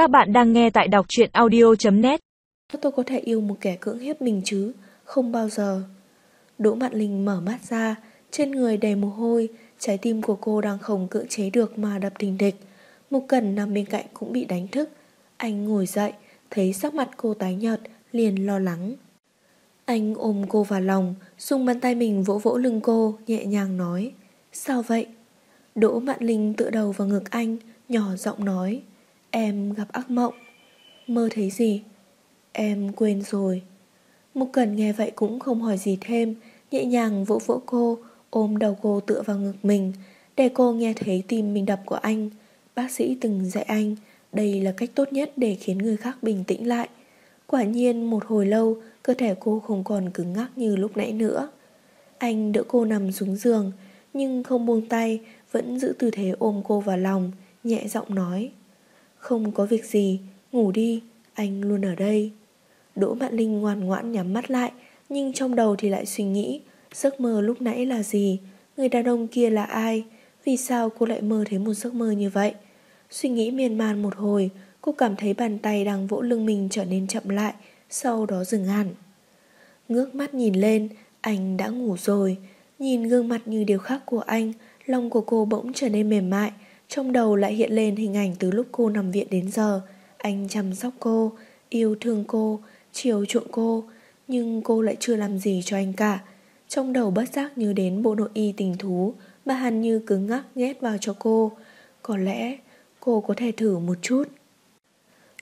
Các bạn đang nghe tại đọc truyện audio.net Tôi có thể yêu một kẻ cưỡng hiếp mình chứ? Không bao giờ. Đỗ Mạn Linh mở mắt ra, trên người đầy mồ hôi, trái tim của cô đang không cưỡng chế được mà đập thình thịch. Mục Cẩn nằm bên cạnh cũng bị đánh thức. Anh ngồi dậy, thấy sắc mặt cô tái nhợt, liền lo lắng. Anh ôm cô vào lòng, dùng bàn tay mình vỗ vỗ lưng cô, nhẹ nhàng nói. Sao vậy? Đỗ Mạn Linh tựa đầu vào ngực anh, nhỏ giọng nói. Em gặp ác mộng. Mơ thấy gì? Em quên rồi. Mục Cần nghe vậy cũng không hỏi gì thêm, nhẹ nhàng vỗ vỗ cô, ôm đầu cô tựa vào ngực mình, để cô nghe thấy tim mình đập của anh. Bác sĩ từng dạy anh, đây là cách tốt nhất để khiến người khác bình tĩnh lại. Quả nhiên một hồi lâu, cơ thể cô không còn cứng ngắc như lúc nãy nữa. Anh đỡ cô nằm xuống giường, nhưng không buông tay, vẫn giữ tư thế ôm cô vào lòng, nhẹ giọng nói. Không có việc gì, ngủ đi, anh luôn ở đây. Đỗ Mạn Linh ngoan ngoãn nhắm mắt lại, nhưng trong đầu thì lại suy nghĩ, giấc mơ lúc nãy là gì, người đàn ông kia là ai, vì sao cô lại mơ thấy một giấc mơ như vậy. Suy nghĩ miên man một hồi, cô cảm thấy bàn tay đang vỗ lưng mình trở nên chậm lại, sau đó dừng hẳn. Ngước mắt nhìn lên, anh đã ngủ rồi, nhìn gương mặt như điều khác của anh, lòng của cô bỗng trở nên mềm mại, trong đầu lại hiện lên hình ảnh từ lúc cô nằm viện đến giờ. Anh chăm sóc cô, yêu thương cô, chiều chuộng cô, nhưng cô lại chưa làm gì cho anh cả. Trong đầu bất giác như đến bộ nội y tình thú mà Hàn Như cứng ngắc nhét vào cho cô. Có lẽ cô có thể thử một chút.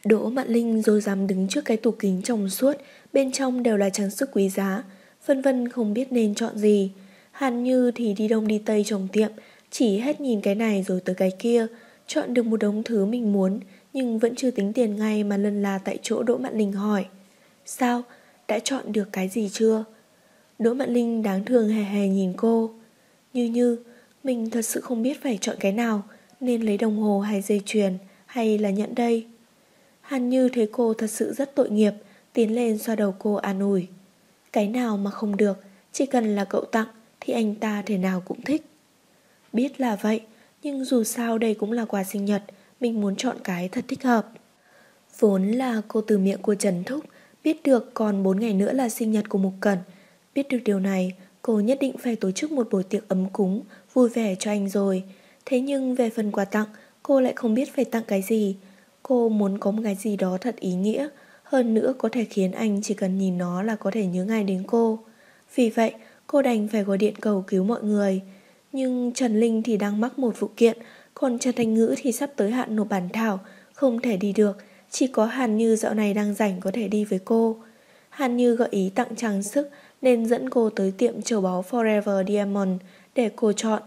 Đỗ Mạn Linh rồi dám đứng trước cái tủ kính trong suốt, bên trong đều là trang sức quý giá, vân vân không biết nên chọn gì. Hàn Như thì đi đông đi tây trong tiệm, chỉ hết nhìn cái này rồi tới cái kia, chọn được một đống thứ mình muốn, nhưng vẫn chưa tính tiền ngay mà lần là tại chỗ Đỗ Mạn Linh hỏi. Sao? Đã chọn được cái gì chưa? Đỗ Mạn Linh đáng thương hề hề nhìn cô. Như như, mình thật sự không biết phải chọn cái nào, nên lấy đồng hồ hay dây chuyền, hay là nhận đây. Hàn Như thấy cô thật sự rất tội nghiệp, tiến lên xoa đầu cô an ủi. Cái nào mà không được, chỉ cần là cậu tặng thì anh ta thể nào cũng thích. Biết là vậy, nhưng dù sao đây cũng là quà sinh nhật, mình muốn chọn cái thật thích hợp. Vốn là cô từ miệng của Trần Thúc, biết được còn 4 ngày nữa là sinh nhật của Mục Cẩn. Biết được điều này, cô nhất định phải tổ chức một buổi tiệc ấm cúng, vui vẻ cho anh rồi. Thế nhưng về phần quà tặng, cô lại không biết phải tặng cái gì. Cô muốn có một cái gì đó thật ý nghĩa, hơn nữa có thể khiến anh chỉ cần nhìn nó là có thể nhớ ngay đến cô. Vì vậy, cô đành phải gọi điện cầu cứu mọi người. Nhưng Trần Linh thì đang mắc một vụ kiện, còn Trần Thành Ngữ thì sắp tới hạn nộp bản thảo, không thể đi được, chỉ có Hàn Như dạo này đang rảnh có thể đi với cô. Hàn Như gợi ý tặng trang sức nên dẫn cô tới tiệm châu báu Forever Diamond để cô chọn.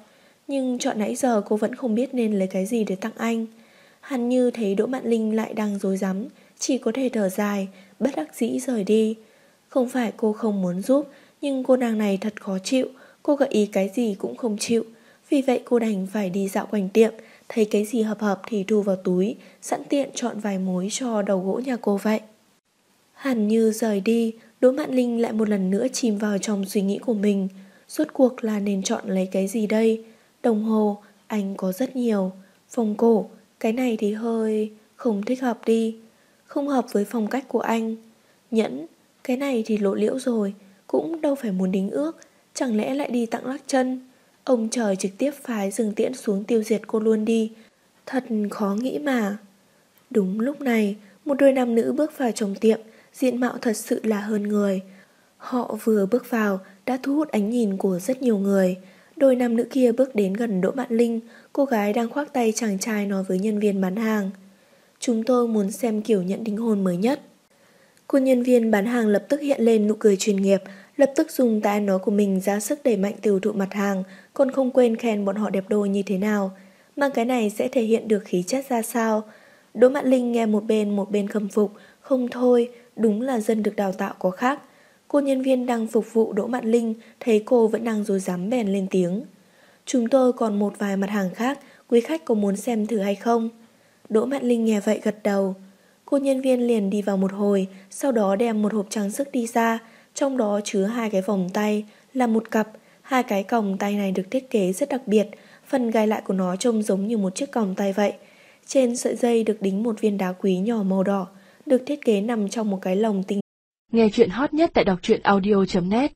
Nhưng chọn nãy giờ cô vẫn không biết nên lấy cái gì để tặng anh. Hàn Như thấy Đỗ Mạn Linh lại đang dối rắm chỉ có thể thở dài, bất đắc dĩ rời đi. Không phải cô không muốn giúp, nhưng cô nàng này thật khó chịu, Cô gợi ý cái gì cũng không chịu. Vì vậy cô đành phải đi dạo quanh tiệm, Thấy cái gì hợp hợp thì thu vào túi, Sẵn tiện chọn vài mối cho đầu gỗ nhà cô vậy. Hẳn như rời đi, Đỗ Mạn Linh lại một lần nữa chìm vào trong suy nghĩ của mình. Rốt cuộc là nên chọn lấy cái gì đây? Đồng hồ, Anh có rất nhiều. Phòng cổ, Cái này thì hơi Không thích hợp đi. Không hợp với phong cách của anh. Nhẫn, Cái này thì lộ liễu rồi, Cũng đâu phải muốn đính ước. Chẳng lẽ lại đi tặng lắc chân? Ông trời trực tiếp phái rừng tiễn xuống tiêu diệt cô luôn đi. Thật khó nghĩ mà. Đúng lúc này, Một đôi nam nữ bước vào trong tiệm, Diện mạo thật sự là hơn người. Họ vừa bước vào, Đã thu hút ánh nhìn của rất nhiều người. Đôi nam nữ kia bước đến gần Đỗ Mạn Linh, Cô gái đang khoác tay chàng trai nói với nhân viên bán hàng. Chúng tôi muốn xem kiểu nhận đính hôn mới nhất. Cô nhân viên bán hàng lập tức hiện lên nụ cười chuyên nghiệp lập tức dùng tai nói của mình ra sức đẩy mạnh tiêu thụ mặt hàng, còn không quên khen bọn họ đẹp đôi như thế nào. Mang cái này sẽ thể hiện được khí chất ra sao. Đỗ Mạn Linh nghe một bên một bên khâm phục, không thôi, đúng là dân được đào tạo có khác. Cô nhân viên đang phục vụ Đỗ Mạn Linh thấy cô vẫn đang dối dám bèn lên tiếng. Chúng tôi còn một vài mặt hàng khác, quý khách có muốn xem thử hay không? Đỗ Mạn Linh nghe vậy gật đầu. Cô nhân viên liền đi vào một hồi, sau đó đem một hộp trang sức đi ra, trong đó chứa hai cái vòng tay là một cặp, hai cái còng tay này được thiết kế rất đặc biệt, phần gai lại của nó trông giống như một chiếc còng tay vậy. Trên sợi dây được đính một viên đá quý nhỏ màu đỏ, được thiết kế nằm trong một cái lồng tinh. Nghe chuyện hot nhất tại đọc truyện audio.net